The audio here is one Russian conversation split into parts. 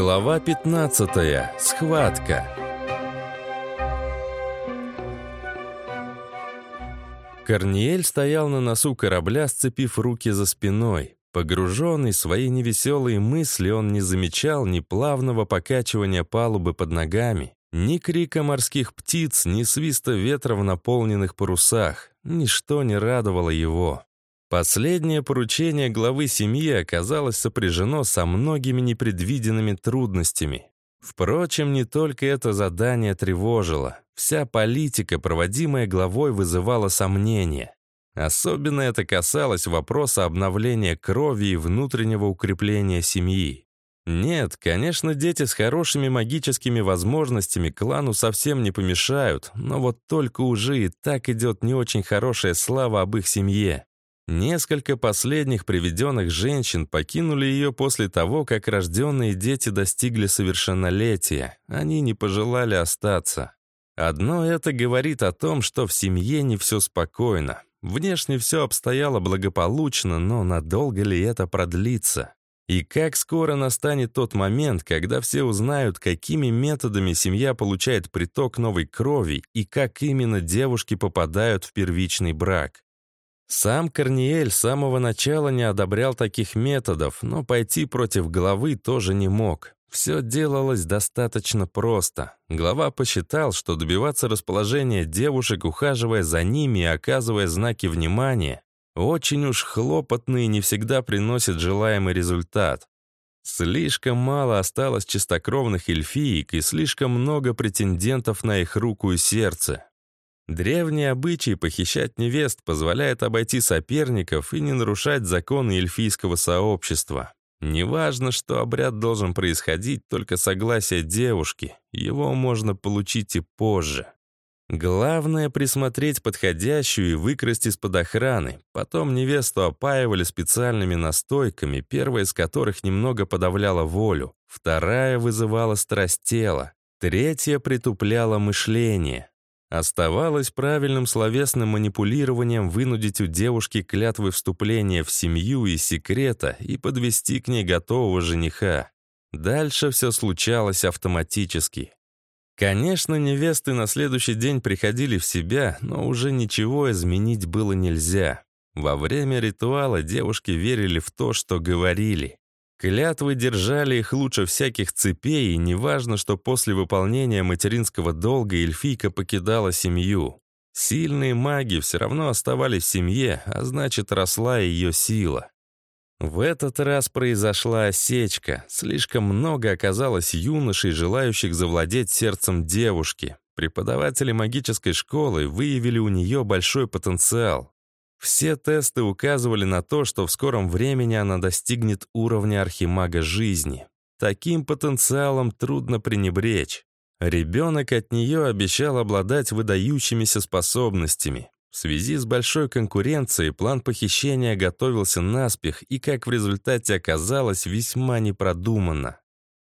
Глава 15. Схватка. Корниель стоял на носу корабля, сцепив руки за спиной. Погруженный в свои невеселые мысли, он не замечал ни плавного покачивания палубы под ногами, ни крика морских птиц, ни свиста ветра в наполненных парусах. Ничто не радовало его. Последнее поручение главы семьи оказалось сопряжено со многими непредвиденными трудностями. Впрочем, не только это задание тревожило. Вся политика, проводимая главой, вызывала сомнения. Особенно это касалось вопроса обновления крови и внутреннего укрепления семьи. Нет, конечно, дети с хорошими магическими возможностями клану совсем не помешают, но вот только уже и так идет не очень хорошая слава об их семье. Несколько последних приведенных женщин покинули ее после того, как рожденные дети достигли совершеннолетия. Они не пожелали остаться. Одно это говорит о том, что в семье не все спокойно. Внешне все обстояло благополучно, но надолго ли это продлится? И как скоро настанет тот момент, когда все узнают, какими методами семья получает приток новой крови и как именно девушки попадают в первичный брак? Сам Корниэль с самого начала не одобрял таких методов, но пойти против главы тоже не мог. Все делалось достаточно просто. Глава посчитал, что добиваться расположения девушек, ухаживая за ними и оказывая знаки внимания, очень уж хлопотно и не всегда приносит желаемый результат. Слишком мало осталось чистокровных эльфиек и слишком много претендентов на их руку и сердце. Древний обычай похищать невест позволяет обойти соперников и не нарушать законы эльфийского сообщества. Неважно, что обряд должен происходить, только согласие девушки. Его можно получить и позже. Главное — присмотреть подходящую и выкрасть из-под охраны. Потом невесту опаивали специальными настойками, первая из которых немного подавляла волю, вторая вызывала страсть тела, третья притупляла мышление. Оставалось правильным словесным манипулированием вынудить у девушки клятвы вступления в семью и секрета и подвести к ней готового жениха. Дальше все случалось автоматически. Конечно, невесты на следующий день приходили в себя, но уже ничего изменить было нельзя. Во время ритуала девушки верили в то, что говорили. Клятвы держали их лучше всяких цепей, и неважно, что после выполнения материнского долга эльфийка покидала семью. Сильные маги все равно оставались в семье, а значит, росла ее сила. В этот раз произошла осечка. Слишком много оказалось юношей, желающих завладеть сердцем девушки. Преподаватели магической школы выявили у нее большой потенциал. Все тесты указывали на то, что в скором времени она достигнет уровня архимага жизни. Таким потенциалом трудно пренебречь. Ребенок от нее обещал обладать выдающимися способностями. В связи с большой конкуренцией план похищения готовился наспех и, как в результате оказалось, весьма непродуманно.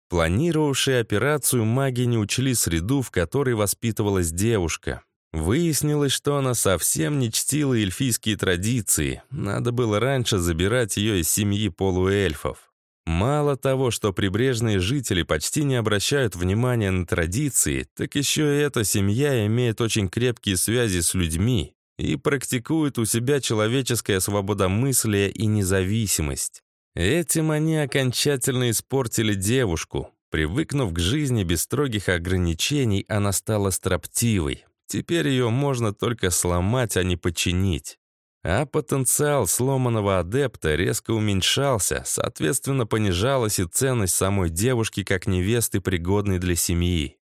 Планировавшие операцию маги не учли среду, в которой воспитывалась девушка. Выяснилось, что она совсем не чтила эльфийские традиции. Надо было раньше забирать ее из семьи полуэльфов. Мало того, что прибрежные жители почти не обращают внимания на традиции, так еще и эта семья имеет очень крепкие связи с людьми и практикует у себя человеческое свободомыслие и независимость. Этим они окончательно испортили девушку. Привыкнув к жизни без строгих ограничений, она стала строптивой, Теперь ее можно только сломать, а не починить. А потенциал сломанного адепта резко уменьшался, соответственно, понижалась и ценность самой девушки как невесты, пригодной для семьи.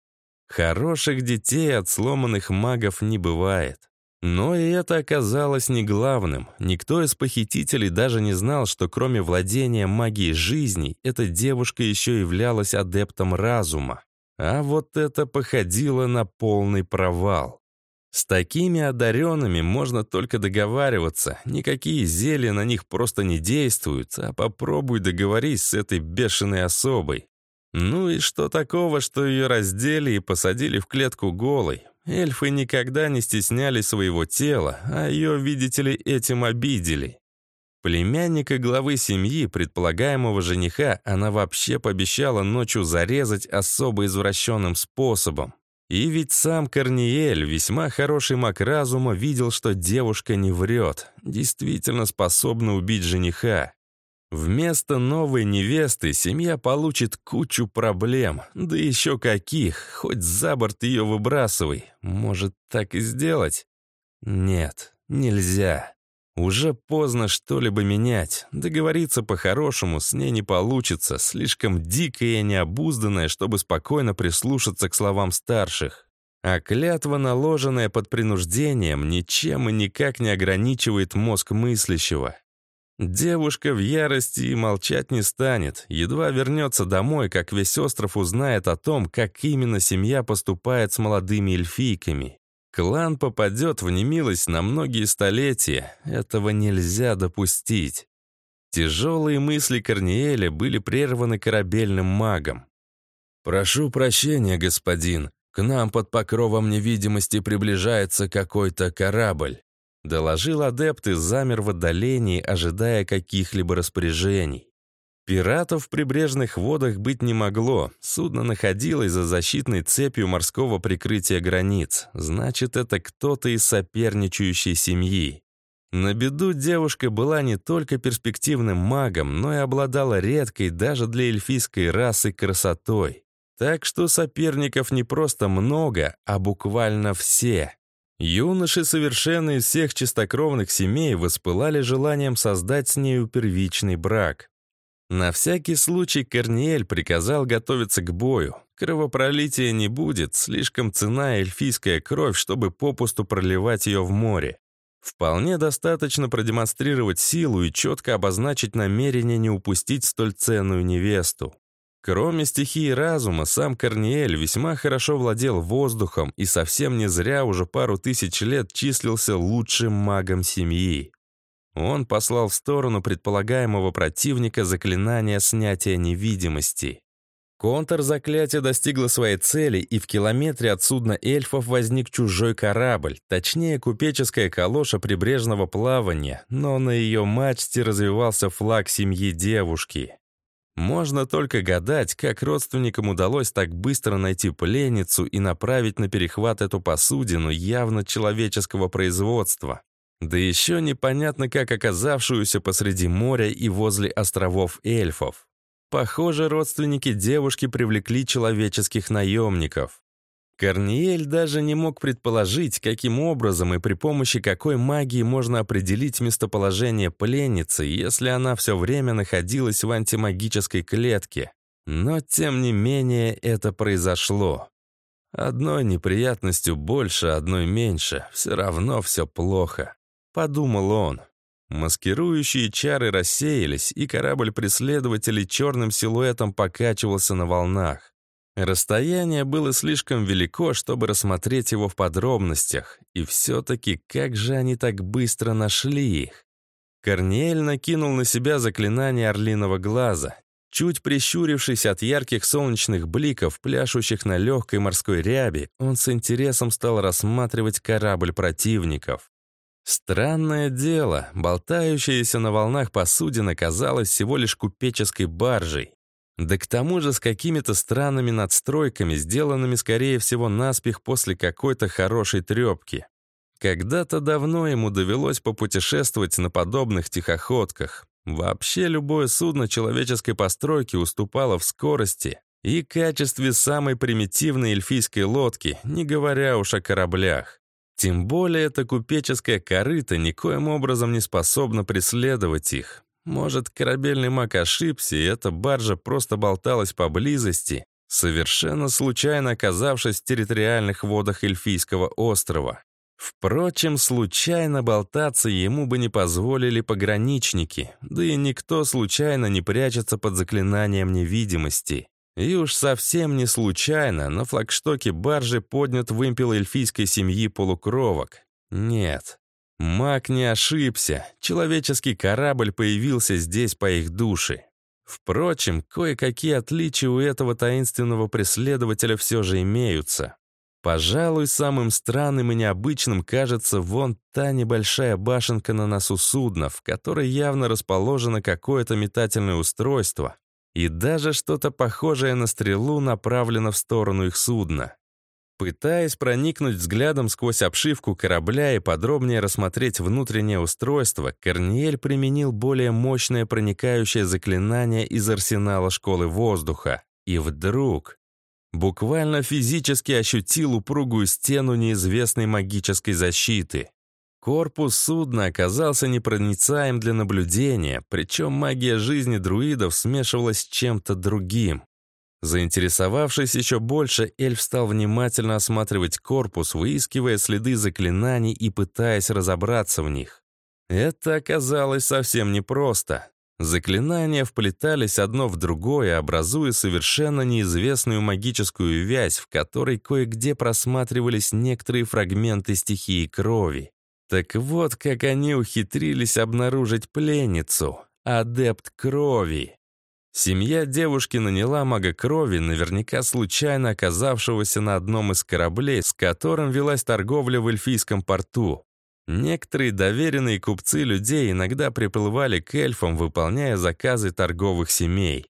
Хороших детей от сломанных магов не бывает. Но и это оказалось не главным. Никто из похитителей даже не знал, что кроме владения магией жизни, эта девушка еще являлась адептом разума. А вот это походило на полный провал. С такими одаренными можно только договариваться, никакие зелья на них просто не действуют, а попробуй договорись с этой бешеной особой. Ну и что такого, что ее раздели и посадили в клетку голой? Эльфы никогда не стесняли своего тела, а ее, видите ли, этим обидели. Племянника главы семьи, предполагаемого жениха, она вообще пообещала ночью зарезать особо извращенным способом. И ведь сам Корниель, весьма хороший маг разума, видел, что девушка не врет, действительно способна убить жениха. Вместо новой невесты семья получит кучу проблем, да еще каких, хоть за борт ее выбрасывай. Может, так и сделать? Нет, нельзя. Уже поздно что-либо менять. Договориться по-хорошему с ней не получится, слишком дикая и необузданная, чтобы спокойно прислушаться к словам старших. А клятва, наложенная под принуждением, ничем и никак не ограничивает мозг мыслящего. Девушка в ярости и молчать не станет. Едва вернется домой, как весь остров узнает о том, как именно семья поступает с молодыми эльфийками. Клан попадет в немилость на многие столетия. Этого нельзя допустить. Тяжелые мысли Корниэля были прерваны корабельным магом. «Прошу прощения, господин. К нам под покровом невидимости приближается какой-то корабль», доложил адепт и замер в отдалении, ожидая каких-либо распоряжений. Пиратов в прибрежных водах быть не могло. Судно находилось за защитной цепью морского прикрытия границ. Значит, это кто-то из соперничающей семьи. На беду девушка была не только перспективным магом, но и обладала редкой даже для эльфийской расы красотой. Так что соперников не просто много, а буквально все. Юноши, совершенно из всех чистокровных семей, воспылали желанием создать с нею первичный брак. На всякий случай Корниэль приказал готовиться к бою. Кровопролития не будет, слишком цена эльфийская кровь, чтобы попусту проливать ее в море. Вполне достаточно продемонстрировать силу и четко обозначить намерение не упустить столь ценную невесту. Кроме стихии разума, сам Корниэль весьма хорошо владел воздухом и совсем не зря уже пару тысяч лет числился лучшим магом семьи. Он послал в сторону предполагаемого противника заклинание снятия невидимости. Контр заклятия достигла своей цели, и в километре от судна эльфов возник чужой корабль, точнее купеческая калоша прибрежного плавания, но на ее мачте развивался флаг семьи девушки. Можно только гадать, как родственникам удалось так быстро найти пленницу и направить на перехват эту посудину явно человеческого производства. Да еще непонятно, как оказавшуюся посреди моря и возле островов эльфов. Похоже, родственники девушки привлекли человеческих наемников. Корниель даже не мог предположить, каким образом и при помощи какой магии можно определить местоположение пленницы, если она все время находилась в антимагической клетке. Но, тем не менее, это произошло. Одной неприятностью больше, одной меньше. Все равно все плохо. Подумал он. Маскирующие чары рассеялись, и корабль преследователей черным силуэтом покачивался на волнах. Расстояние было слишком велико, чтобы рассмотреть его в подробностях, и все-таки как же они так быстро нашли их? Корнель накинул на себя заклинание орлиного глаза. Чуть прищурившись от ярких солнечных бликов, пляшущих на легкой морской ряби, он с интересом стал рассматривать корабль противников. Странное дело, болтающаяся на волнах посудина казалась всего лишь купеческой баржей. Да к тому же с какими-то странными надстройками, сделанными, скорее всего, наспех после какой-то хорошей трепки. Когда-то давно ему довелось попутешествовать на подобных тихоходках. Вообще любое судно человеческой постройки уступало в скорости и качестве самой примитивной эльфийской лодки, не говоря уж о кораблях. Тем более эта купеческая корыта никоим образом не способна преследовать их. Может, корабельный маг ошибся, и эта баржа просто болталась поблизости, совершенно случайно оказавшись в территориальных водах Эльфийского острова. Впрочем, случайно болтаться ему бы не позволили пограничники, да и никто случайно не прячется под заклинанием невидимости. И уж совсем не случайно на флагштоке баржи поднят вымпел эльфийской семьи полукровок. Нет, маг не ошибся, человеческий корабль появился здесь по их душе. Впрочем, кое-какие отличия у этого таинственного преследователя все же имеются. Пожалуй, самым странным и необычным кажется вон та небольшая башенка на носу судна, в которой явно расположено какое-то метательное устройство, и даже что-то похожее на стрелу направлено в сторону их судна. Пытаясь проникнуть взглядом сквозь обшивку корабля и подробнее рассмотреть внутреннее устройство, Корниель применил более мощное проникающее заклинание из арсенала школы воздуха. И вдруг буквально физически ощутил упругую стену неизвестной магической защиты. Корпус судна оказался непроницаем для наблюдения, причем магия жизни друидов смешивалась с чем-то другим. Заинтересовавшись еще больше, эльф стал внимательно осматривать корпус, выискивая следы заклинаний и пытаясь разобраться в них. Это оказалось совсем непросто. Заклинания вплетались одно в другое, образуя совершенно неизвестную магическую вязь, в которой кое-где просматривались некоторые фрагменты стихии крови. Так вот, как они ухитрились обнаружить пленницу, адепт крови. Семья девушки наняла мага крови, наверняка случайно оказавшегося на одном из кораблей, с которым велась торговля в эльфийском порту. Некоторые доверенные купцы людей иногда приплывали к эльфам, выполняя заказы торговых семей.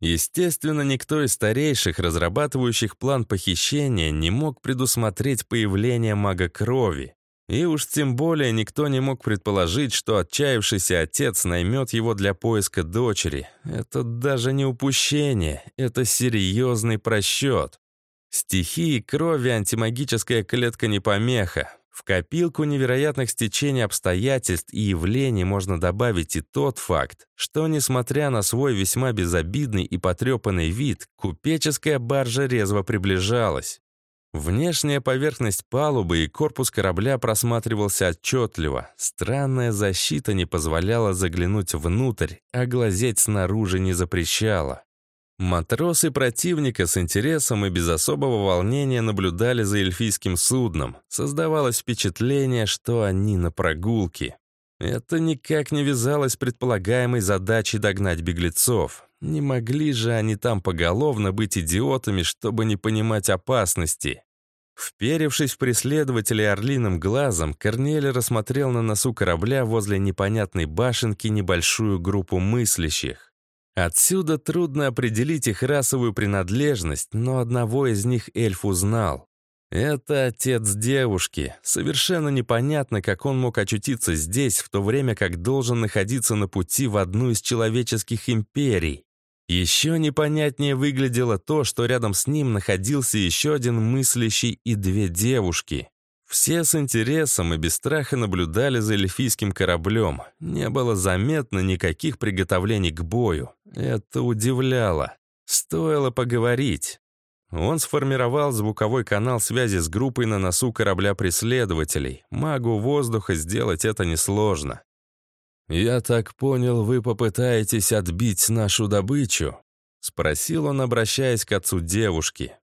Естественно, никто из старейших, разрабатывающих план похищения, не мог предусмотреть появление мага крови. И уж тем более никто не мог предположить, что отчаявшийся отец наймет его для поиска дочери. Это даже не упущение, это серьезный просчет. Стихии крови антимагическая клетка не помеха. В копилку невероятных стечений обстоятельств и явлений можно добавить и тот факт, что, несмотря на свой весьма безобидный и потрепанный вид, купеческая баржа резво приближалась. Внешняя поверхность палубы и корпус корабля просматривался отчетливо. Странная защита не позволяла заглянуть внутрь, а глазеть снаружи не запрещала. Матросы противника с интересом и без особого волнения наблюдали за эльфийским судном. Создавалось впечатление, что они на прогулке. Это никак не вязалось с предполагаемой задачей догнать беглецов. Не могли же они там поголовно быть идиотами, чтобы не понимать опасности. Вперевшись в преследователя орлиным глазом, Корнель рассмотрел на носу корабля возле непонятной башенки небольшую группу мыслящих. Отсюда трудно определить их расовую принадлежность, но одного из них эльф узнал. Это отец девушки. Совершенно непонятно, как он мог очутиться здесь, в то время как должен находиться на пути в одну из человеческих империй. Еще непонятнее выглядело то, что рядом с ним находился еще один мыслящий и две девушки. Все с интересом и без страха наблюдали за эльфийским кораблем. Не было заметно никаких приготовлений к бою. Это удивляло. Стоило поговорить. Он сформировал звуковой канал связи с группой на носу корабля преследователей. Магу воздуха сделать это несложно. «Я так понял, вы попытаетесь отбить нашу добычу?» — спросил он, обращаясь к отцу девушки.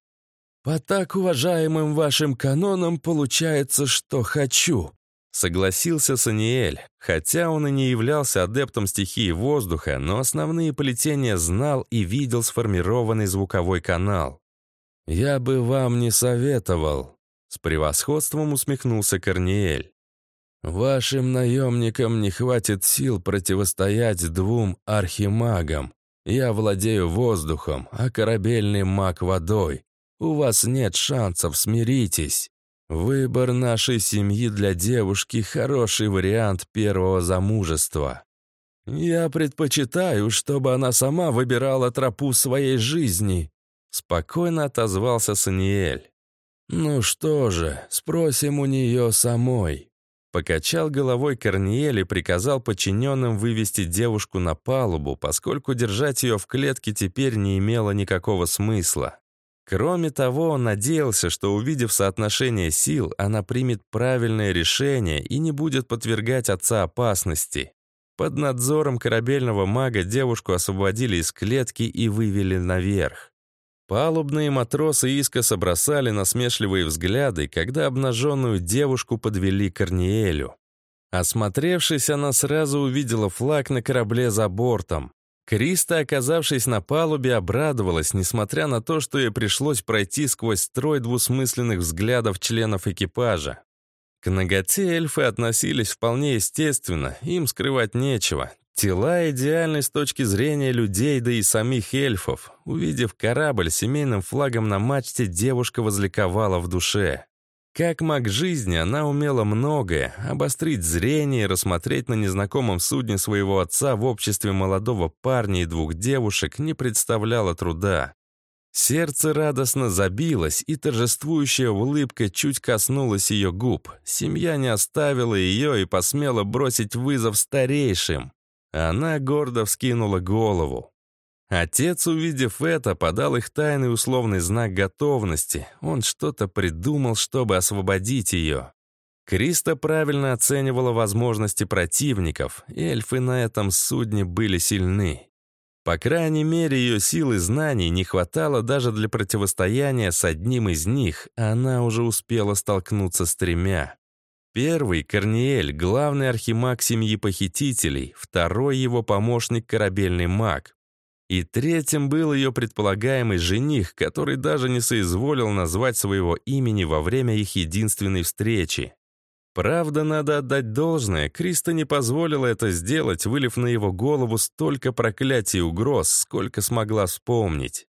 «По так уважаемым вашим канонам получается, что хочу», — согласился Саниэль, хотя он и не являлся адептом стихии воздуха, но основные полетения знал и видел сформированный звуковой канал. «Я бы вам не советовал», — с превосходством усмехнулся Корниэль. «Вашим наемникам не хватит сил противостоять двум архимагам. Я владею воздухом, а корабельный маг водой. У вас нет шансов, смиритесь. Выбор нашей семьи для девушки – хороший вариант первого замужества. Я предпочитаю, чтобы она сама выбирала тропу своей жизни», – спокойно отозвался Саниэль. «Ну что же, спросим у нее самой». Покачал головой Корниель и приказал подчиненным вывести девушку на палубу, поскольку держать ее в клетке теперь не имело никакого смысла. Кроме того, он надеялся, что, увидев соотношение сил, она примет правильное решение и не будет подвергать отца опасности. Под надзором корабельного мага девушку освободили из клетки и вывели наверх. Палубные матросы искоса бросали насмешливые взгляды, когда обнаженную девушку подвели к Корниэлю. Осмотревшись, она сразу увидела флаг на корабле за бортом. Криста, оказавшись на палубе, обрадовалась, несмотря на то, что ей пришлось пройти сквозь строй двусмысленных взглядов членов экипажа. К ноготе эльфы относились вполне естественно, им скрывать нечего. Тела идеальны с точки зрения людей, да и самих эльфов. Увидев корабль с семейным флагом на мачте, девушка возликовала в душе. Как маг жизни, она умела многое — обострить зрение и рассмотреть на незнакомом судне своего отца в обществе молодого парня и двух девушек не представляло труда. Сердце радостно забилось, и торжествующая улыбка чуть коснулась ее губ. Семья не оставила ее и посмела бросить вызов старейшим. Она гордо вскинула голову. Отец, увидев это, подал их тайный условный знак готовности. Он что-то придумал, чтобы освободить ее. Криста правильно оценивала возможности противников, эльфы на этом судне были сильны. По крайней мере, ее сил и знаний не хватало даже для противостояния с одним из них, а она уже успела столкнуться с тремя. Первый — Корниэль, главный архимаг семьи похитителей, второй — его помощник корабельный маг. И третьим был ее предполагаемый жених, который даже не соизволил назвать своего имени во время их единственной встречи. Правда, надо отдать должное, Криста не позволила это сделать, вылив на его голову столько проклятий и угроз, сколько смогла вспомнить.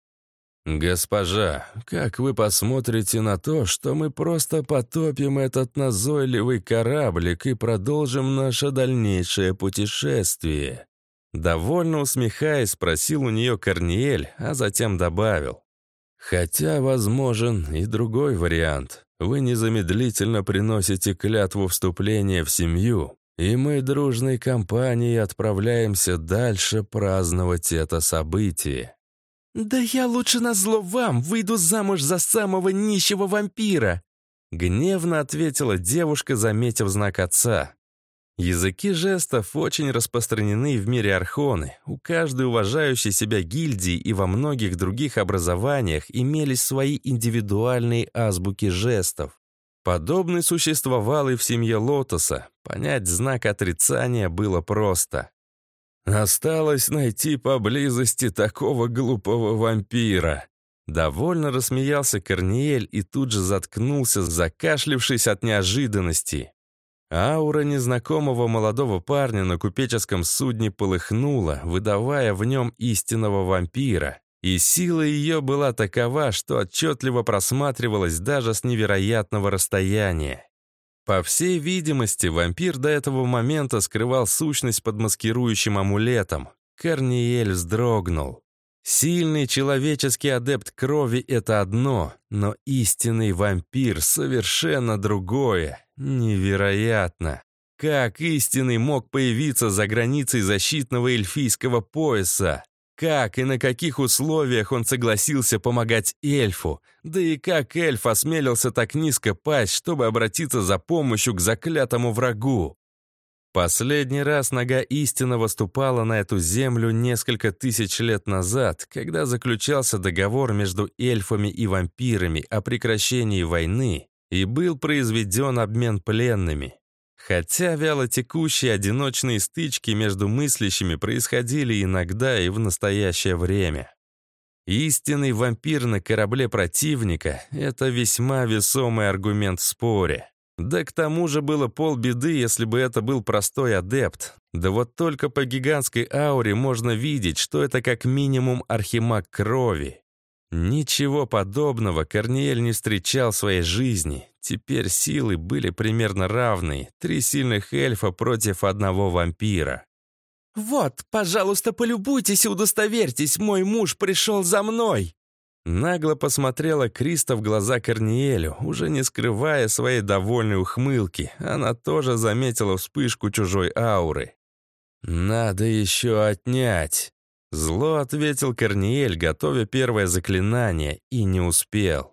«Госпожа, как вы посмотрите на то, что мы просто потопим этот назойливый кораблик и продолжим наше дальнейшее путешествие?» Довольно усмехаясь, спросил у нее Корниель, а затем добавил. «Хотя возможен и другой вариант. Вы незамедлительно приносите клятву вступления в семью, и мы дружной компанией отправляемся дальше праздновать это событие». «Да я лучше назло вам выйду замуж за самого нищего вампира!» Гневно ответила девушка, заметив знак отца. Языки жестов очень распространены в мире Архоны. У каждой уважающей себя гильдии и во многих других образованиях имелись свои индивидуальные азбуки жестов. Подобный существовал и в семье Лотоса. Понять знак отрицания было просто. Осталось найти поблизости такого глупого вампира. Довольно рассмеялся Корниель и тут же заткнулся, закашлившись от неожиданности. Аура незнакомого молодого парня на купеческом судне полыхнула, выдавая в нем истинного вампира. И сила ее была такова, что отчетливо просматривалась даже с невероятного расстояния. По всей видимости, вампир до этого момента скрывал сущность под маскирующим амулетом. Корниель вздрогнул. Сильный человеческий адепт крови — это одно, но истинный вампир — совершенно другое. Невероятно. Как истинный мог появиться за границей защитного эльфийского пояса? Как и на каких условиях он согласился помогать эльфу? Да и как эльф осмелился так низко пасть, чтобы обратиться за помощью к заклятому врагу? Последний раз нога истинного ступала на эту землю несколько тысяч лет назад, когда заключался договор между эльфами и вампирами о прекращении войны и был произведен обмен пленными. Хотя вялотекущие одиночные стычки между мыслящими происходили иногда и в настоящее время. Истинный вампир на корабле противника — это весьма весомый аргумент в споре. Да к тому же было полбеды, если бы это был простой адепт. Да вот только по гигантской ауре можно видеть, что это как минимум архимаг крови. Ничего подобного Корниель не встречал в своей жизни. Теперь силы были примерно равны. Три сильных эльфа против одного вампира. «Вот, пожалуйста, полюбуйтесь и удостоверьтесь, мой муж пришел за мной!» Нагло посмотрела Криста в глаза Корниелю, уже не скрывая своей довольной ухмылки. Она тоже заметила вспышку чужой ауры. «Надо еще отнять!» Зло ответил Корниель, готовя первое заклинание, и не успел.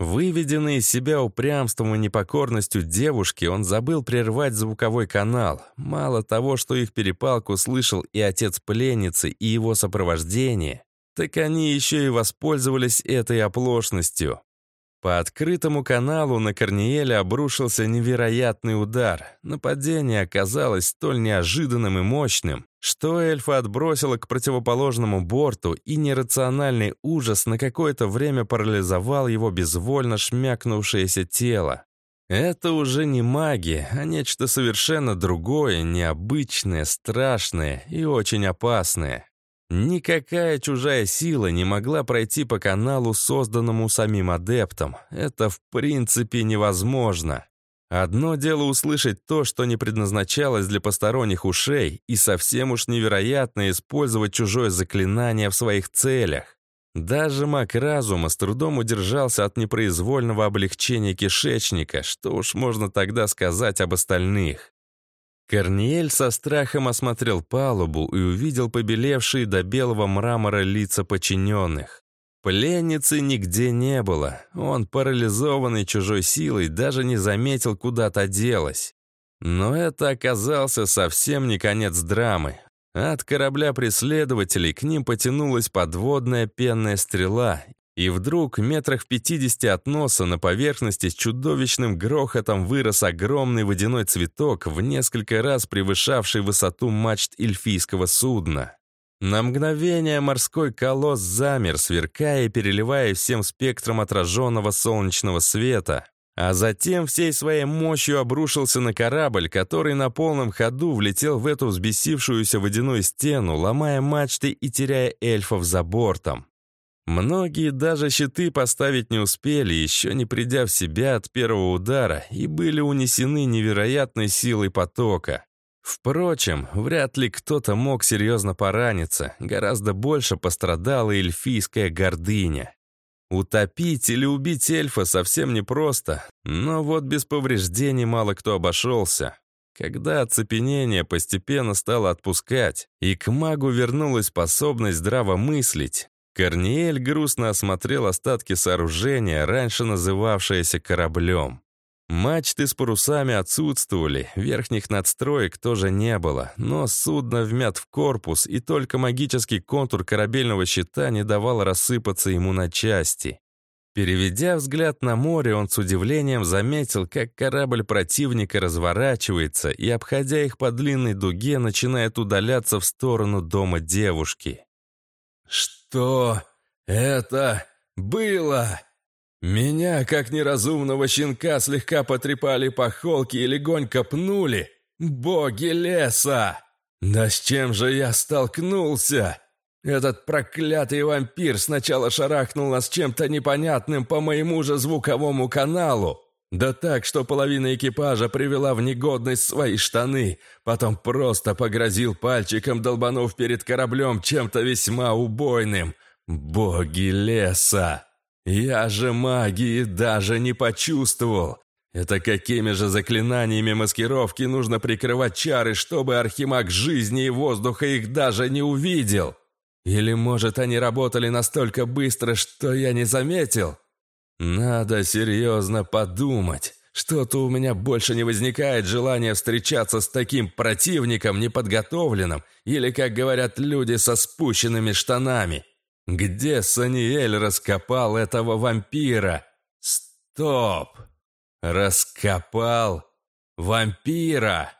Выведенный из себя упрямством и непокорностью девушки, он забыл прервать звуковой канал. Мало того, что их перепалку слышал и отец пленницы, и его сопровождение, так они еще и воспользовались этой оплошностью. По открытому каналу на Корниеля обрушился невероятный удар. Нападение оказалось столь неожиданным и мощным, что эльфа отбросило к противоположному борту, и нерациональный ужас на какое-то время парализовал его безвольно шмякнувшееся тело. Это уже не магия, а нечто совершенно другое, необычное, страшное и очень опасное. Никакая чужая сила не могла пройти по каналу, созданному самим адептом. Это в принципе невозможно. Одно дело услышать то, что не предназначалось для посторонних ушей, и совсем уж невероятно использовать чужое заклинание в своих целях. Даже маг разума с трудом удержался от непроизвольного облегчения кишечника, что уж можно тогда сказать об остальных. Корниель со страхом осмотрел палубу и увидел побелевшие до белого мрамора лица подчиненных. Пленницы нигде не было. Он, парализованный чужой силой, даже не заметил, куда то делась. Но это оказался совсем не конец драмы. От корабля преследователей к ним потянулась подводная пенная стрела, и вдруг, метрах в пятидесяти от носа, на поверхности с чудовищным грохотом вырос огромный водяной цветок, в несколько раз превышавший высоту мачт эльфийского судна. На мгновение морской колосс замер, сверкая и переливая всем спектром отраженного солнечного света, а затем всей своей мощью обрушился на корабль, который на полном ходу влетел в эту взбесившуюся водяную стену, ломая мачты и теряя эльфов за бортом. Многие даже щиты поставить не успели, еще не придя в себя от первого удара, и были унесены невероятной силой потока. Впрочем, вряд ли кто-то мог серьезно пораниться, гораздо больше пострадала эльфийская гордыня. Утопить или убить эльфа совсем непросто, но вот без повреждений мало кто обошелся. Когда оцепенение постепенно стало отпускать, и к магу вернулась способность здраво мыслить, Корниель грустно осмотрел остатки сооружения, раньше называвшееся кораблем. Мачты с парусами отсутствовали, верхних надстроек тоже не было, но судно вмят в корпус, и только магический контур корабельного щита не давал рассыпаться ему на части. Переведя взгляд на море, он с удивлением заметил, как корабль противника разворачивается и, обходя их по длинной дуге, начинает удаляться в сторону дома девушки. «Что это было?» Меня, как неразумного щенка, слегка потрепали по холке и легонько пнули. Боги леса! Да с чем же я столкнулся? Этот проклятый вампир сначала шарахнул нас чем-то непонятным по моему же звуковому каналу. Да так, что половина экипажа привела в негодность свои штаны, потом просто погрозил пальчиком, долбанув перед кораблем чем-то весьма убойным. Боги леса! Я же магии даже не почувствовал. Это какими же заклинаниями маскировки нужно прикрывать чары, чтобы архимаг жизни и воздуха их даже не увидел? Или, может, они работали настолько быстро, что я не заметил? Надо серьезно подумать. Что-то у меня больше не возникает желания встречаться с таким противником неподготовленным или, как говорят люди, со спущенными штанами. Где Саниэль раскопал этого вампира? Стоп! Раскопал вампира!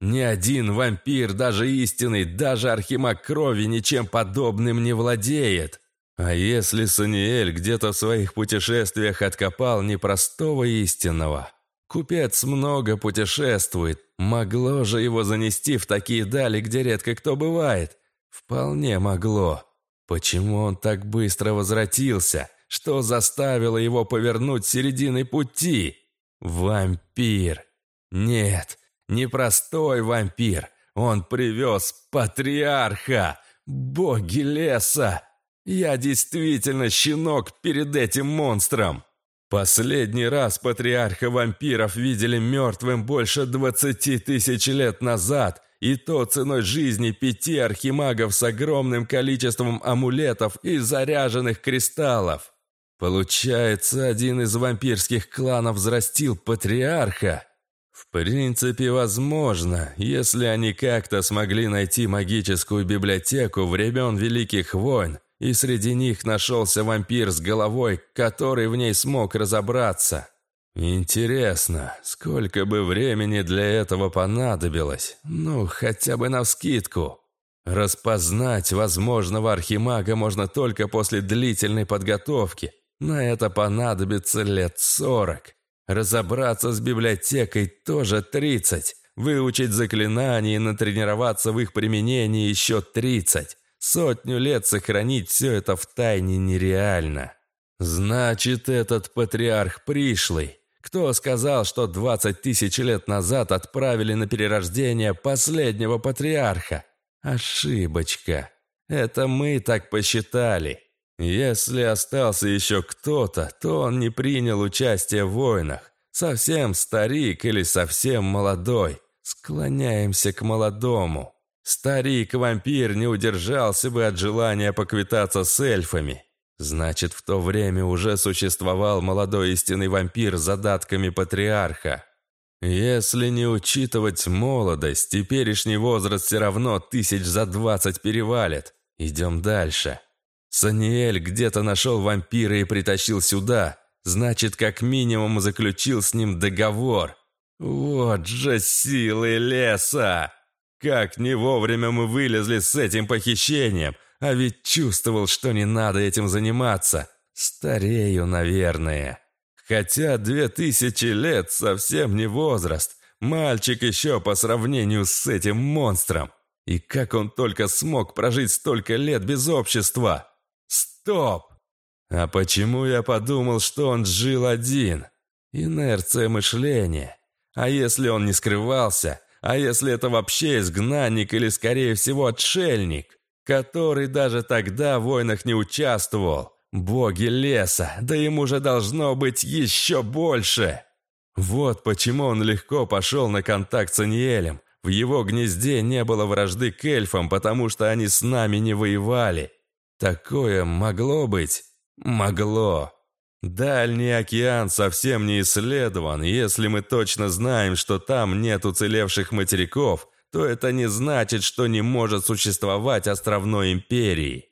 Ни один вампир, даже истинный, даже архимаг крови ничем подобным не владеет. А если Саниэль где-то в своих путешествиях откопал непростого истинного? Купец много путешествует. Могло же его занести в такие дали, где редко кто бывает? Вполне могло. Почему он так быстро возвратился? Что заставило его повернуть серединой пути? Вампир. Нет, не простой вампир. Он привез патриарха. Боги леса. Я действительно щенок перед этим монстром. Последний раз патриарха вампиров видели мертвым больше двадцати тысяч лет назад, и то ценой жизни пяти архимагов с огромным количеством амулетов и заряженных кристаллов. Получается, один из вампирских кланов взрастил патриарха. В принципе, возможно, если они как-то смогли найти магическую библиотеку времен Великих войн и среди них нашелся вампир с головой, который в ней смог разобраться. Интересно, сколько бы времени для этого понадобилось? Ну, хотя бы навскидку. Распознать возможного архимага можно только после длительной подготовки. На это понадобится лет сорок. Разобраться с библиотекой тоже тридцать. Выучить заклинания и натренироваться в их применении еще тридцать. Сотню лет сохранить все это в тайне нереально. Значит, этот патриарх пришлый. Кто сказал, что 20 тысяч лет назад отправили на перерождение последнего патриарха? Ошибочка. Это мы так посчитали. Если остался еще кто-то, то он не принял участие в войнах. Совсем старик или совсем молодой. Склоняемся к молодому. Старик-вампир не удержался бы от желания поквитаться с эльфами. Значит, в то время уже существовал молодой истинный вампир с задатками патриарха. Если не учитывать молодость, теперешний возраст все равно тысяч за двадцать перевалит. Идем дальше. Саниэль где-то нашел вампира и притащил сюда. Значит, как минимум заключил с ним договор. Вот же силы леса! Как не вовремя мы вылезли с этим похищением, а ведь чувствовал, что не надо этим заниматься. Старею, наверное. Хотя две тысячи лет совсем не возраст. Мальчик еще по сравнению с этим монстром. И как он только смог прожить столько лет без общества? Стоп! А почему я подумал, что он жил один? Инерция мышления. А если он не скрывался? А если это вообще изгнанник или, скорее всего, отшельник? который даже тогда в войнах не участвовал. Боги леса, да ему же должно быть еще больше. Вот почему он легко пошел на контакт с Аниэлем. В его гнезде не было вражды к эльфам, потому что они с нами не воевали. Такое могло быть? Могло. Дальний океан совсем не исследован, если мы точно знаем, что там нет уцелевших материков, то это не значит, что не может существовать островной империи.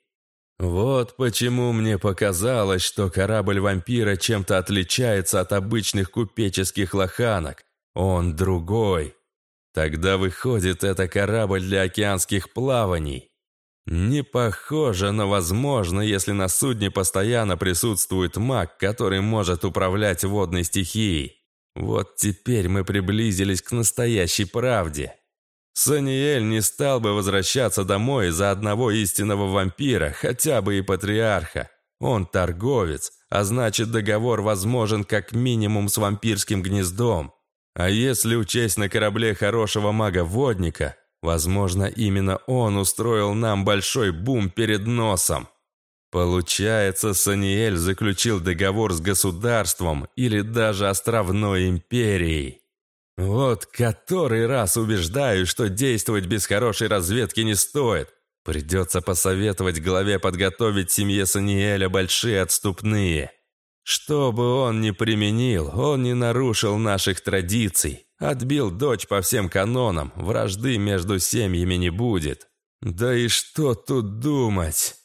Вот почему мне показалось, что корабль вампира чем-то отличается от обычных купеческих лоханок. Он другой. Тогда выходит, это корабль для океанских плаваний. Не похоже, но возможно, если на судне постоянно присутствует маг, который может управлять водной стихией. Вот теперь мы приблизились к настоящей правде. Саниэль не стал бы возвращаться домой из-за одного истинного вампира, хотя бы и патриарха. Он торговец, а значит договор возможен как минимум с вампирским гнездом. А если учесть на корабле хорошего мага-водника, возможно, именно он устроил нам большой бум перед носом. Получается, Саниэль заключил договор с государством или даже островной империей. Вот который раз убеждаю, что действовать без хорошей разведки не стоит. Придется посоветовать главе подготовить семье Саниэля большие отступные. Что бы он ни применил, он не нарушил наших традиций. Отбил дочь по всем канонам, вражды между семьями не будет. Да и что тут думать?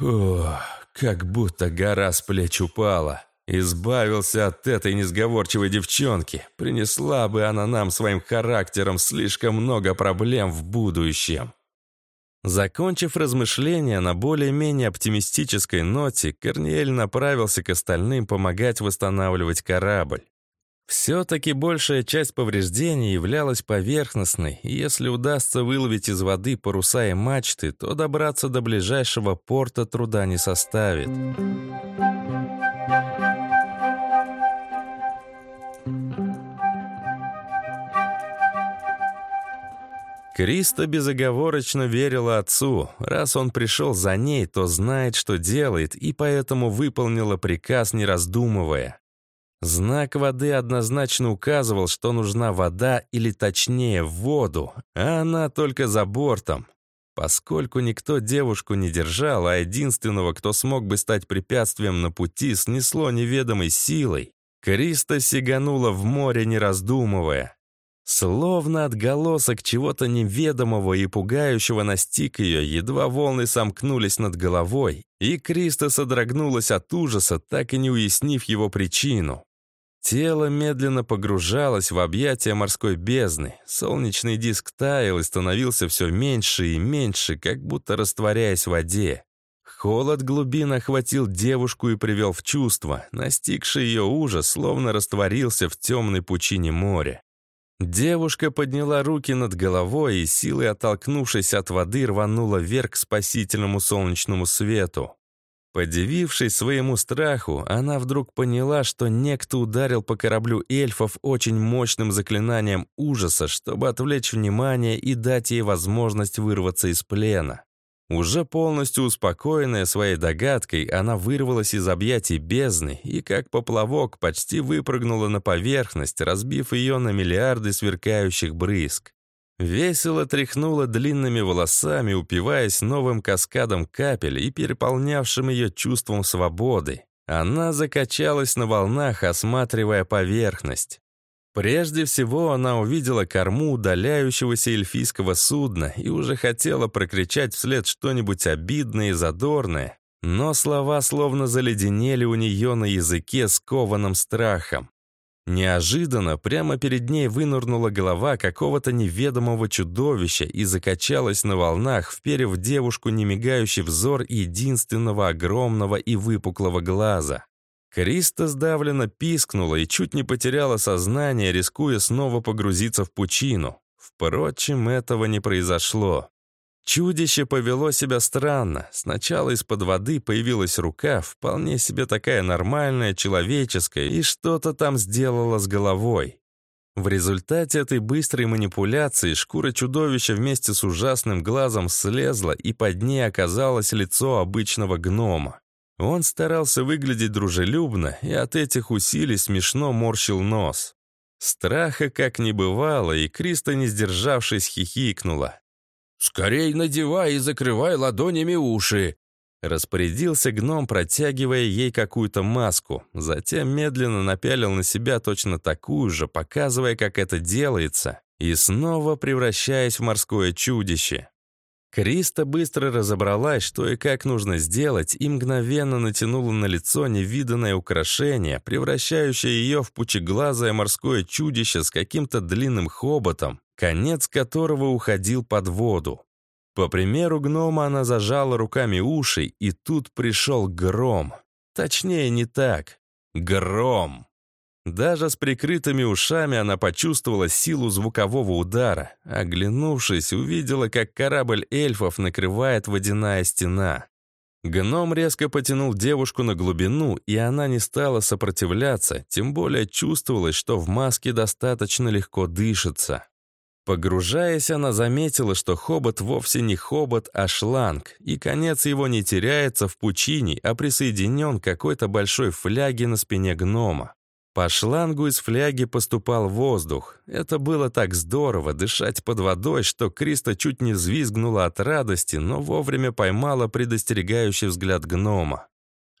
Ох, как будто гора с плеч упала. Избавился от этой несговорчивой девчонки. Принесла бы она нам своим характером слишком много проблем в будущем. Закончив размышления на более-менее оптимистической ноте, Корниэль направился к остальным помогать восстанавливать корабль. Все-таки большая часть повреждений являлась поверхностной, и если удастся выловить из воды паруса и мачты, то добраться до ближайшего порта труда не составит. Криста безоговорочно верила отцу. Раз он пришел за ней, то знает, что делает, и поэтому выполнила приказ, не раздумывая. Знак воды однозначно указывал, что нужна вода, или точнее воду, а она только за бортом. Поскольку никто девушку не держал, а единственного, кто смог бы стать препятствием на пути, снесло неведомой силой, Криста сиганула в море, не раздумывая. Словно отголосок чего-то неведомого и пугающего настиг ее, едва волны сомкнулись над головой, и Криста содрогнулась от ужаса, так и не уяснив его причину. Тело медленно погружалось в объятия морской бездны. Солнечный диск таял и становился все меньше и меньше, как будто растворяясь в воде. Холод глубин охватил девушку и привел в чувство. Настигший ее ужас словно растворился в темной пучине моря. Девушка подняла руки над головой и, силой оттолкнувшись от воды, рванула вверх к спасительному солнечному свету. Подивившись своему страху, она вдруг поняла, что некто ударил по кораблю эльфов очень мощным заклинанием ужаса, чтобы отвлечь внимание и дать ей возможность вырваться из плена. Уже полностью успокоенная своей догадкой, она вырвалась из объятий бездны и, как поплавок, почти выпрыгнула на поверхность, разбив ее на миллиарды сверкающих брызг. Весело тряхнула длинными волосами, упиваясь новым каскадом капель и переполнявшим ее чувством свободы. Она закачалась на волнах, осматривая поверхность. Прежде всего она увидела корму удаляющегося эльфийского судна и уже хотела прокричать вслед что-нибудь обидное и задорное, но слова словно заледенели у нее на языке, скованным страхом. Неожиданно прямо перед ней вынырнула голова какого-то неведомого чудовища и закачалась на волнах, вперев девушку немигающий взор единственного огромного и выпуклого глаза. Криста сдавленно пискнула и чуть не потеряла сознание, рискуя снова погрузиться в пучину. Впрочем, этого не произошло. Чудище повело себя странно. Сначала из-под воды появилась рука, вполне себе такая нормальная, человеческая, и что-то там сделала с головой. В результате этой быстрой манипуляции шкура чудовища вместе с ужасным глазом слезла, и под ней оказалось лицо обычного гнома. Он старался выглядеть дружелюбно, и от этих усилий смешно морщил нос. Страха как не бывало, и Криста, не сдержавшись, хихикнула. «Скорей надевай и закрывай ладонями уши!» Распорядился гном, протягивая ей какую-то маску. Затем медленно напялил на себя точно такую же, показывая, как это делается, и снова превращаясь в морское чудище. Криста быстро разобралась, что и как нужно сделать, и мгновенно натянула на лицо невиданное украшение, превращающее ее в пучеглазое морское чудище с каким-то длинным хоботом, конец которого уходил под воду. По примеру гнома она зажала руками уши, и тут пришел гром. Точнее, не так. Гром. Даже с прикрытыми ушами она почувствовала силу звукового удара. Оглянувшись, увидела, как корабль эльфов накрывает водяная стена. Гном резко потянул девушку на глубину, и она не стала сопротивляться, тем более чувствовалось, что в маске достаточно легко дышится. Погружаясь, она заметила, что хобот вовсе не хобот, а шланг, и конец его не теряется в пучине, а присоединен к какой-то большой фляге на спине гнома. По шлангу из фляги поступал воздух. Это было так здорово, дышать под водой, что Криста чуть не взвизгнула от радости, но вовремя поймала предостерегающий взгляд гнома.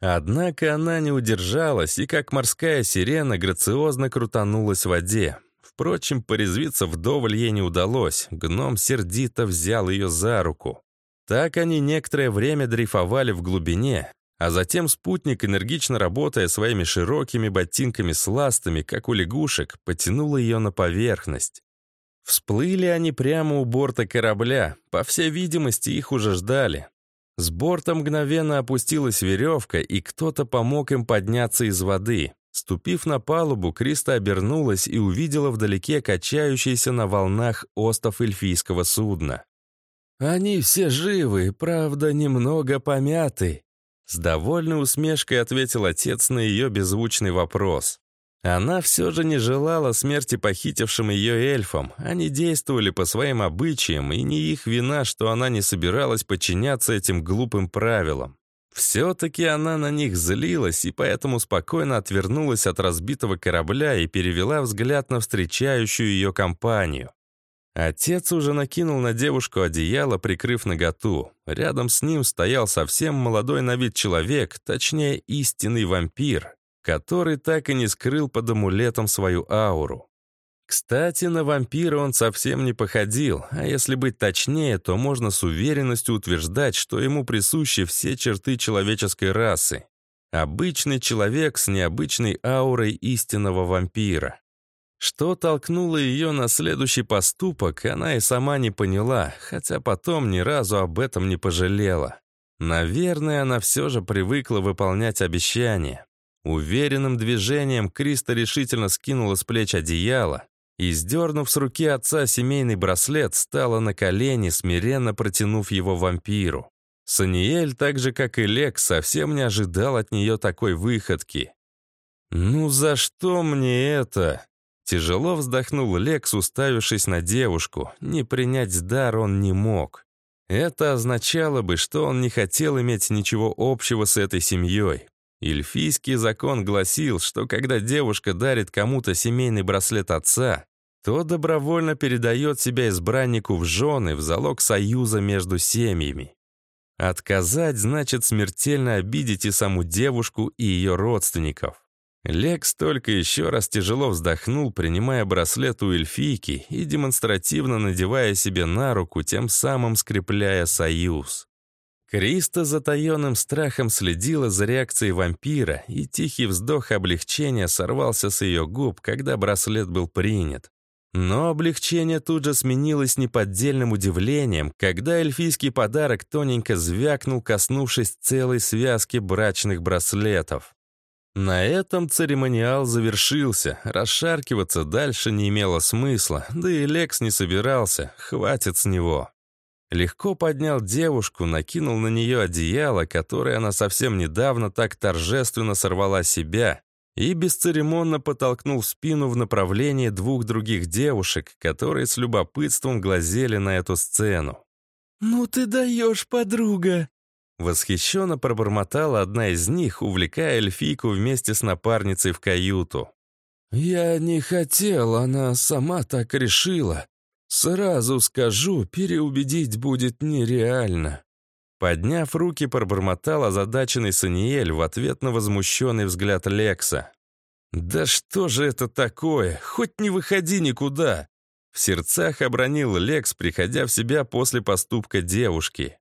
Однако она не удержалась и, как морская сирена, грациозно крутанулась в воде. Впрочем, порезвиться вдоволь ей не удалось. Гном сердито взял ее за руку. Так они некоторое время дрейфовали в глубине, а затем спутник, энергично работая своими широкими ботинками с ластами, как у лягушек, потянул ее на поверхность. Всплыли они прямо у борта корабля. По всей видимости, их уже ждали. С борта мгновенно опустилась веревка, и кто-то помог им подняться из воды. Ступив на палубу, Криста обернулась и увидела вдалеке качающийся на волнах остов эльфийского судна. «Они все живы, правда, немного помяты», — с довольной усмешкой ответил отец на ее беззвучный вопрос. Она все же не желала смерти похитившим ее эльфам. Они действовали по своим обычаям, и не их вина, что она не собиралась подчиняться этим глупым правилам. Все-таки она на них злилась и поэтому спокойно отвернулась от разбитого корабля и перевела взгляд на встречающую ее компанию. Отец уже накинул на девушку одеяло, прикрыв наготу. Рядом с ним стоял совсем молодой на вид человек, точнее истинный вампир, который так и не скрыл под амулетом свою ауру. Кстати, на вампира он совсем не походил, а если быть точнее, то можно с уверенностью утверждать, что ему присущи все черты человеческой расы. Обычный человек с необычной аурой истинного вампира. Что толкнуло ее на следующий поступок, она и сама не поняла, хотя потом ни разу об этом не пожалела. Наверное, она все же привыкла выполнять обещания. Уверенным движением Криста решительно скинула с плеч одеяло и, сдернув с руки отца семейный браслет, стала на колени, смиренно протянув его вампиру. Саниэль, так же как и Лек, совсем не ожидал от нее такой выходки. «Ну за что мне это?» Тяжело вздохнул Лекс, уставившись на девушку. Не принять дар он не мог. Это означало бы, что он не хотел иметь ничего общего с этой семьей. Эльфийский закон гласил, что когда девушка дарит кому-то семейный браслет отца, то добровольно передает себя избраннику в жены в залог союза между семьями. Отказать значит смертельно обидеть и саму девушку, и ее родственников. Лекс только еще раз тяжело вздохнул, принимая браслет у эльфийки и демонстративно надевая себе на руку, тем самым скрепляя союз. Криста затаенным страхом следила за реакцией вампира, и тихий вздох облегчения сорвался с ее губ, когда браслет был принят. Но облегчение тут же сменилось неподдельным удивлением, когда эльфийский подарок тоненько звякнул, коснувшись целой связки брачных браслетов. На этом церемониал завершился, расшаркиваться дальше не имело смысла, да и Лекс не собирался, хватит с него. Легко поднял девушку, накинул на нее одеяло, которое она совсем недавно так торжественно сорвала себя, и бесцеремонно потолкнул в спину в направлении двух других девушек, которые с любопытством глазели на эту сцену. «Ну ты даешь, подруга!» Восхищенно пробормотала одна из них, увлекая эльфийку вместе с напарницей в каюту. «Я не хотел, она сама так решила. Сразу скажу, переубедить будет нереально». Подняв руки, пробормотал озадаченный Саниэль в ответ на возмущенный взгляд Лекса. «Да что же это такое? Хоть не выходи никуда!» В сердцах обронил Лекс, приходя в себя после поступка девушки.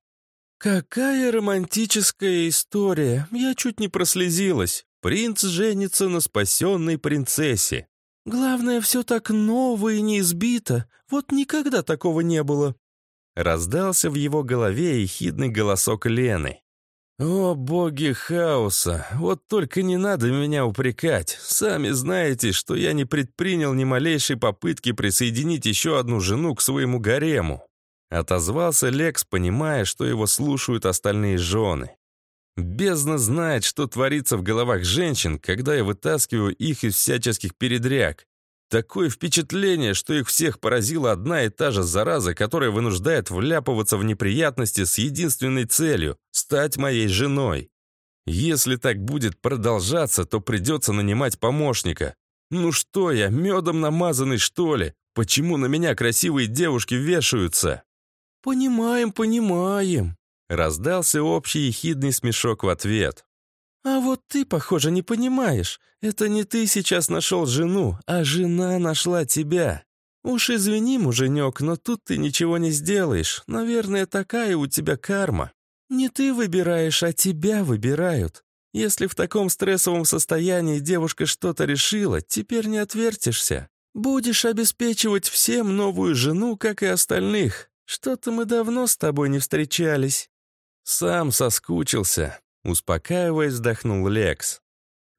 «Какая романтическая история! Я чуть не прослезилась. Принц женится на спасенной принцессе. Главное, все так ново и не избито. Вот никогда такого не было». Раздался в его голове ехидный голосок Лены. «О, боги хаоса! Вот только не надо меня упрекать. Сами знаете, что я не предпринял ни малейшей попытки присоединить еще одну жену к своему гарему. Отозвался Лекс, понимая, что его слушают остальные жены. Бездна знает, что творится в головах женщин, когда я вытаскиваю их из всяческих передряг. Такое впечатление, что их всех поразила одна и та же зараза, которая вынуждает вляпываться в неприятности с единственной целью – стать моей женой. Если так будет продолжаться, то придется нанимать помощника. Ну что я, медом намазанный, что ли? Почему на меня красивые девушки вешаются? «Понимаем, понимаем», — раздался общий ехидный смешок в ответ. «А вот ты, похоже, не понимаешь. Это не ты сейчас нашел жену, а жена нашла тебя. Уж извини, муженек, но тут ты ничего не сделаешь. Наверное, такая у тебя карма. Не ты выбираешь, а тебя выбирают. Если в таком стрессовом состоянии девушка что-то решила, теперь не отвертишься. Будешь обеспечивать всем новую жену, как и остальных. Что-то мы давно с тобой не встречались». «Сам соскучился», — успокаиваясь, вздохнул Лекс.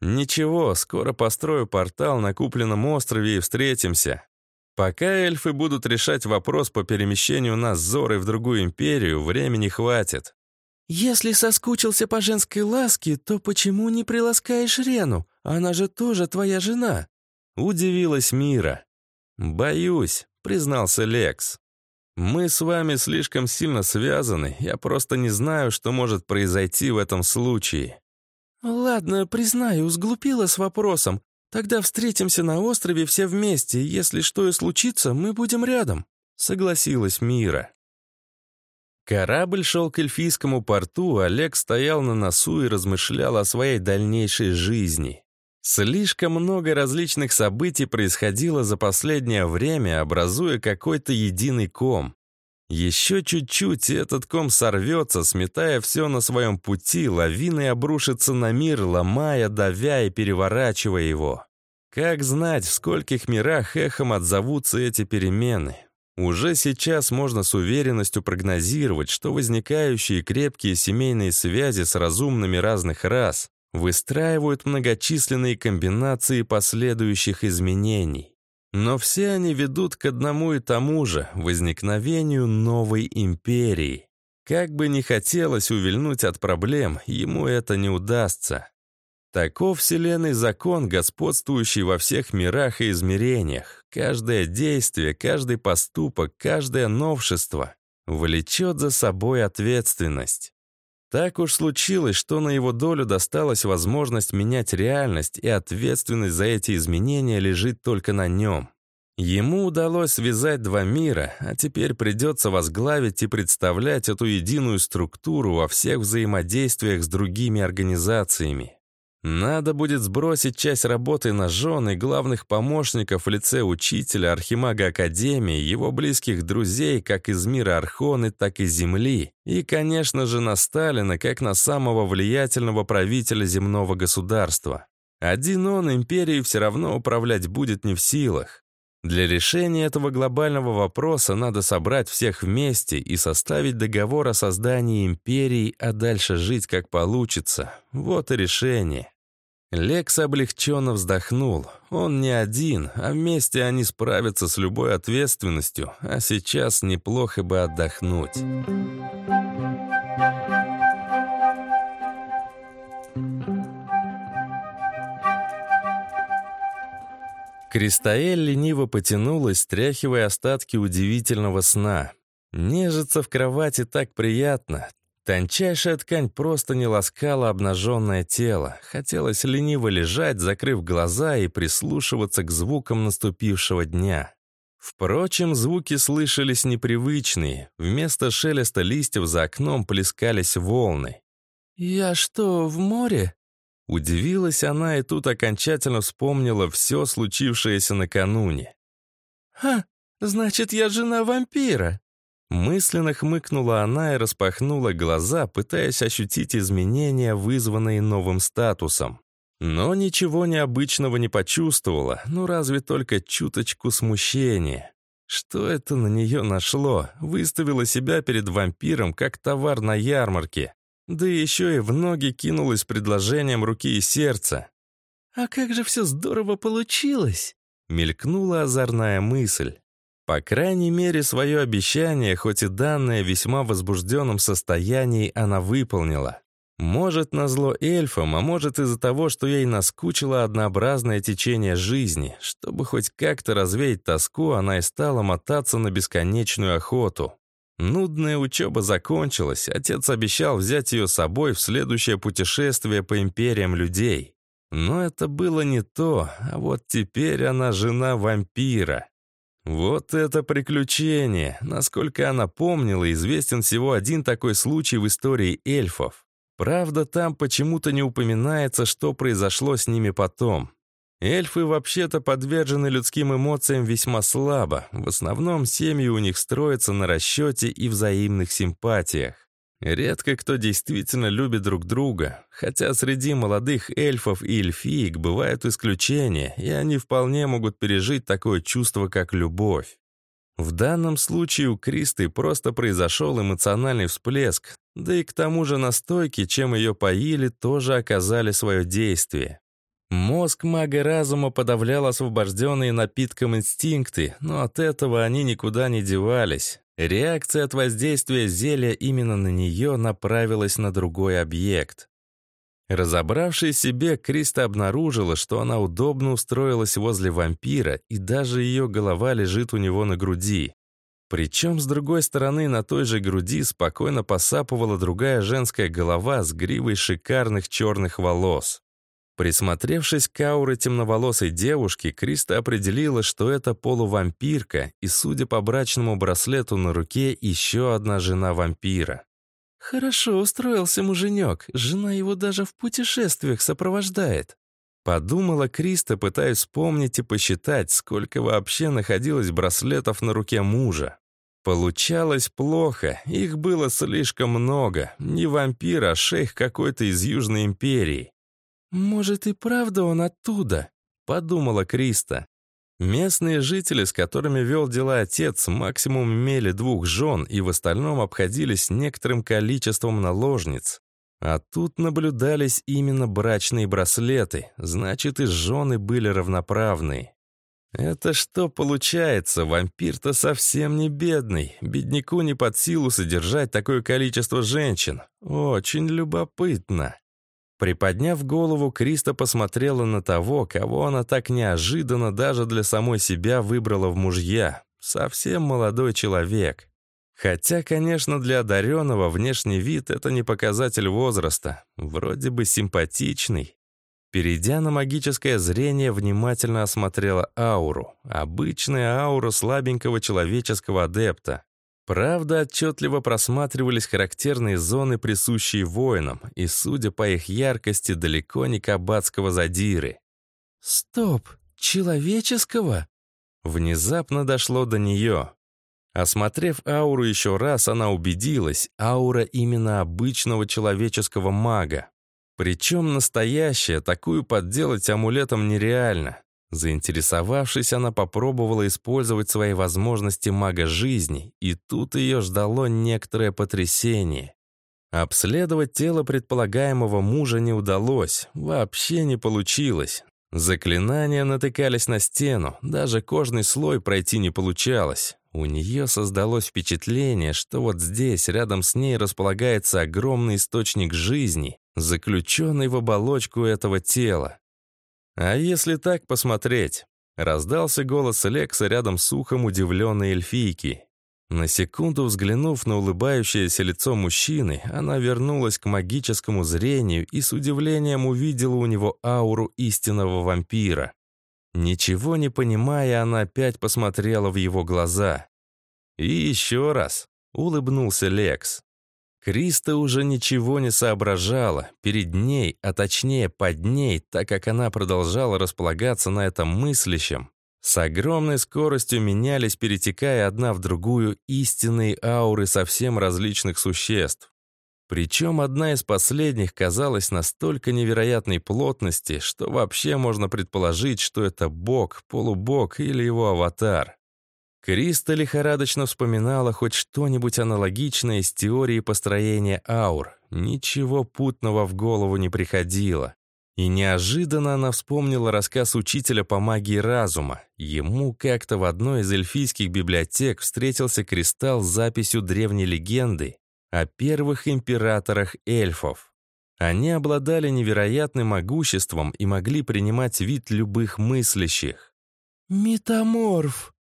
«Ничего, скоро построю портал на купленном острове и встретимся. Пока эльфы будут решать вопрос по перемещению нас с Зорой в другую империю, времени хватит». «Если соскучился по женской ласке, то почему не приласкаешь Рену? Она же тоже твоя жена». Удивилась Мира. «Боюсь», — признался Лекс. Мы с вами слишком сильно связаны, я просто не знаю, что может произойти в этом случае». «Ладно, признаю, сглупила с вопросом. Тогда встретимся на острове все вместе, если что и случится, мы будем рядом», — согласилась Мира. Корабль шел к эльфийскому порту, Олег стоял на носу и размышлял о своей дальнейшей жизни. Слишком много различных событий происходило за последнее время, образуя какой-то единый ком. Еще чуть-чуть, и этот ком сорвется, сметая все на своем пути, лавиной обрушится на мир, ломая, давя и переворачивая его. Как знать, в скольких мирах эхом отзовутся эти перемены? Уже сейчас можно с уверенностью прогнозировать, что возникающие крепкие семейные связи с разумными разных рас выстраивают многочисленные комбинации последующих изменений. Но все они ведут к одному и тому же — возникновению новой империи. Как бы ни хотелось увильнуть от проблем, ему это не удастся. Таков вселенный закон, господствующий во всех мирах и измерениях. Каждое действие, каждый поступок, каждое новшество влечет за собой ответственность. Так уж случилось, что на его долю досталась возможность менять реальность, и ответственность за эти изменения лежит только на нем. Ему удалось связать два мира, а теперь придется возглавить и представлять эту единую структуру во всех взаимодействиях с другими организациями. Надо будет сбросить часть работы на жен и главных помощников в лице учителя, архимага Академии, его близких друзей как из мира Архоны, так и Земли, и, конечно же, на Сталина, как на самого влиятельного правителя земного государства. Один он империей все равно управлять будет не в силах. Для решения этого глобального вопроса надо собрать всех вместе и составить договор о создании империи, а дальше жить как получится. Вот и решение. Лекс облегченно вздохнул. Он не один, а вместе они справятся с любой ответственностью, а сейчас неплохо бы отдохнуть. Кристаэль лениво потянулась, стряхивая остатки удивительного сна. Нежиться в кровати так приятно, Тончайшая ткань просто не ласкала обнаженное тело. Хотелось лениво лежать, закрыв глаза и прислушиваться к звукам наступившего дня. Впрочем, звуки слышались непривычные. Вместо шелеста листьев за окном плескались волны. «Я что, в море?» Удивилась она и тут окончательно вспомнила все случившееся накануне. «Ха, значит, я жена вампира!» Мысленно хмыкнула она и распахнула глаза, пытаясь ощутить изменения, вызванные новым статусом. Но ничего необычного не почувствовала, ну разве только чуточку смущения. Что это на нее нашло? Выставила себя перед вампиром, как товар на ярмарке. Да еще и в ноги кинулась предложением руки и сердца. «А как же все здорово получилось!» Мелькнула озорная мысль. По крайней мере, свое обещание, хоть и данное в весьма возбужденном состоянии, она выполнила. Может, назло эльфам, а может из-за того, что ей наскучило однообразное течение жизни. Чтобы хоть как-то развеять тоску, она и стала мотаться на бесконечную охоту. Нудная учеба закончилась, отец обещал взять ее с собой в следующее путешествие по империям людей. Но это было не то, а вот теперь она жена вампира. Вот это приключение! Насколько она помнила, известен всего один такой случай в истории эльфов. Правда, там почему-то не упоминается, что произошло с ними потом. Эльфы вообще-то подвержены людским эмоциям весьма слабо. В основном семьи у них строятся на расчете и взаимных симпатиях. Редко кто действительно любит друг друга, хотя среди молодых эльфов и эльфиек бывают исключения, и они вполне могут пережить такое чувство, как любовь. В данном случае у Кристы просто произошел эмоциональный всплеск, да и к тому же настойки, чем ее поили, тоже оказали свое действие. Мозг мага разума подавлял освобожденные напитком инстинкты, но от этого они никуда не девались. Реакция от воздействия зелья именно на нее направилась на другой объект. Разобравшись себе, Криста обнаружила, что она удобно устроилась возле вампира, и даже ее голова лежит у него на груди. Причем, с другой стороны, на той же груди спокойно посапывала другая женская голова с гривой шикарных черных волос. Присмотревшись к ауре темноволосой девушки, Криста определила, что это полувампирка, и, судя по брачному браслету на руке, еще одна жена вампира. «Хорошо устроился муженек, жена его даже в путешествиях сопровождает». Подумала Криста, пытаясь вспомнить и посчитать, сколько вообще находилось браслетов на руке мужа. Получалось плохо, их было слишком много. Не вампир, а шейх какой-то из Южной империи. «Может, и правда он оттуда?» — подумала Криста. Местные жители, с которыми вел дела отец, максимум имели двух жен и в остальном обходились некоторым количеством наложниц. А тут наблюдались именно брачные браслеты, значит, и жены были равноправные. Это что получается? Вампир-то совсем не бедный. Бедняку не под силу содержать такое количество женщин. Очень любопытно. Приподняв голову, Криста посмотрела на того, кого она так неожиданно даже для самой себя выбрала в мужья. Совсем молодой человек. Хотя, конечно, для одаренного внешний вид — это не показатель возраста. Вроде бы симпатичный. Перейдя на магическое зрение, внимательно осмотрела ауру. Обычная аура слабенького человеческого адепта. Правда, отчетливо просматривались характерные зоны, присущие воинам, и, судя по их яркости, далеко не кабацкого задиры. «Стоп! Человеческого?» Внезапно дошло до нее. Осмотрев ауру еще раз, она убедилась, аура именно обычного человеческого мага. Причем настоящая, такую подделать амулетом нереально. Заинтересовавшись, она попробовала использовать свои возможности мага жизни, и тут ее ждало некоторое потрясение. Обследовать тело предполагаемого мужа не удалось, вообще не получилось. Заклинания натыкались на стену, даже кожный слой пройти не получалось. У нее создалось впечатление, что вот здесь, рядом с ней, располагается огромный источник жизни, заключенный в оболочку этого тела. А если так посмотреть? Раздался голос Лекса рядом с ухом удивленной эльфийки. На секунду взглянув на улыбающееся лицо мужчины, она вернулась к магическому зрению и с удивлением увидела у него ауру истинного вампира. Ничего не понимая, она опять посмотрела в его глаза. И еще раз улыбнулся Лекс. Криста уже ничего не соображала. Перед ней, а точнее под ней, так как она продолжала располагаться на этом мыслящем, с огромной скоростью менялись, перетекая одна в другую, истинные ауры совсем различных существ. Причем одна из последних казалась настолько невероятной плотности, что вообще можно предположить, что это бог, полубог или его аватар. Криста лихорадочно вспоминала хоть что-нибудь аналогичное из теории построения аур. Ничего путного в голову не приходило. И неожиданно она вспомнила рассказ учителя по магии разума. Ему как-то в одной из эльфийских библиотек встретился кристалл с записью древней легенды о первых императорах эльфов. Они обладали невероятным могуществом и могли принимать вид любых мыслящих. «Метаморф!»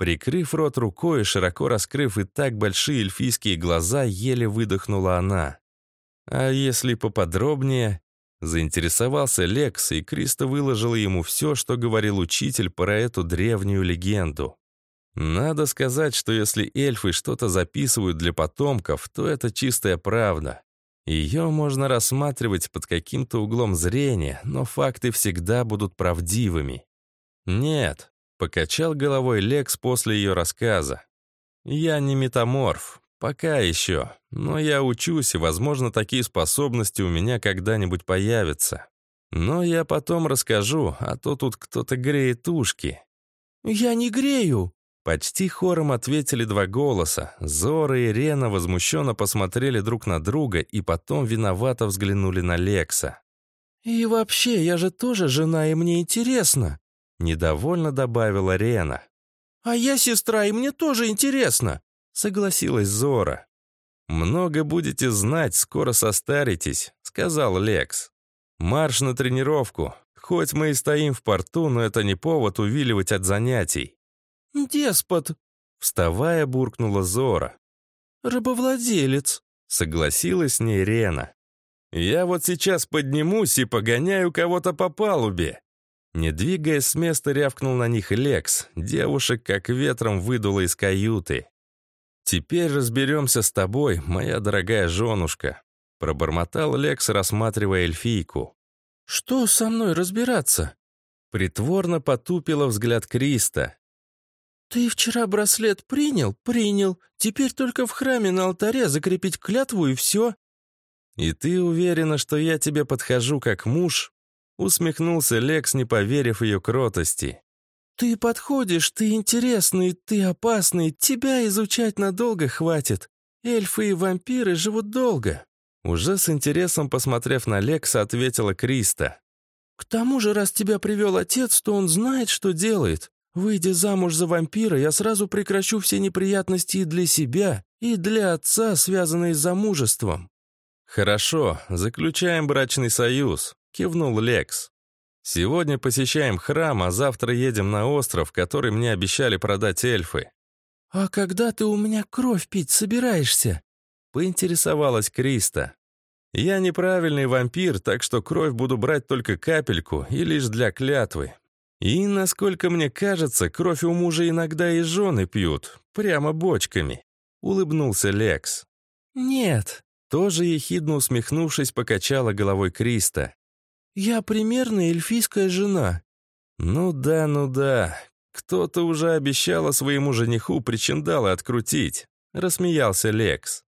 Прикрыв рот рукой и широко раскрыв и так большие эльфийские глаза, еле выдохнула она. А если поподробнее? Заинтересовался Лекс, и Криста выложила ему все, что говорил учитель про эту древнюю легенду. Надо сказать, что если эльфы что-то записывают для потомков, то это чистая правда. Ее можно рассматривать под каким-то углом зрения, но факты всегда будут правдивыми. Нет, покачал головой Лекс после ее рассказа. Я не метаморф, пока еще, но я учусь, и, возможно, такие способности у меня когда-нибудь появятся. Но я потом расскажу, а то тут кто-то греет ушки. «Я не грею!» Почти хором ответили два голоса. Зора и Рена возмущенно посмотрели друг на друга и потом виновато взглянули на Лекса. «И вообще, я же тоже жена, и мне интересно!» Недовольно добавила Рена. «А я сестра, и мне тоже интересно!» Согласилась Зора. «Много будете знать, скоро состаритесь», — сказал Лекс. «Марш на тренировку. Хоть мы и стоим в порту, но это не повод увиливать от занятий. «Деспот!» — вставая, буркнула Зора. «Рабовладелец!» — согласилась с ней Рена. «Я вот сейчас поднимусь и погоняю кого-то по палубе!» Не двигаясь с места, рявкнул на них Лекс. Девушек как ветром выдуло из каюты. «Теперь разберемся с тобой, моя дорогая женушка», — пробормотал Лекс, рассматривая эльфийку. «Что со мной разбираться?» Притворно потупила взгляд Криста. «Ты вчера браслет принял? Принял. Теперь только в храме на алтаре закрепить клятву и все». «И ты уверена, что я тебе подхожу как муж?» Усмехнулся Лекс, не поверив ее кротости. «Ты подходишь, ты интересный, ты опасный, тебя изучать надолго хватит. Эльфы и вампиры живут долго». Уже с интересом посмотрев на Лекса, ответила Криста. «К тому же, раз тебя привел отец, то он знает, что делает. Выйдя замуж за вампира, я сразу прекращу все неприятности и для себя, и для отца, связанные с замужеством». «Хорошо, заключаем брачный союз», — кивнул Лекс. «Сегодня посещаем храм, а завтра едем на остров, который мне обещали продать эльфы». «А когда ты у меня кровь пить собираешься?» — поинтересовалась Криста. «Я неправильный вампир, так что кровь буду брать только капельку и лишь для клятвы. И, насколько мне кажется, кровь у мужа иногда и жены пьют, прямо бочками», — улыбнулся Лекс. «Нет», — тоже ехидно усмехнувшись, покачала головой Криста. «Я примерная эльфийская жена». «Ну да, ну да. Кто-то уже обещала своему жениху причиндалы открутить», — рассмеялся Лекс.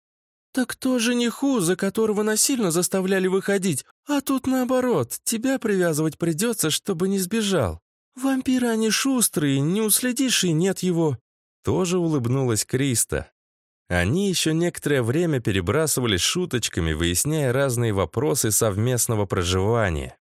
«Так кто жениху, за которого насильно заставляли выходить? А тут наоборот, тебя привязывать придется, чтобы не сбежал. Вампиры они шустрые, не уследишь и нет его». Тоже улыбнулась Криста. Они еще некоторое время перебрасывались шуточками, выясняя разные вопросы совместного проживания.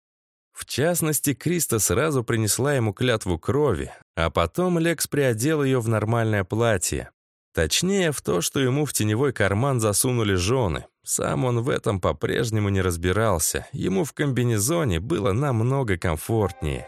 В частности, Криста сразу принесла ему клятву крови, а потом Лекс приодел ее в нормальное платье. Точнее, в то, что ему в теневой карман засунули жены. Сам он в этом по-прежнему не разбирался. Ему в комбинезоне было намного комфортнее.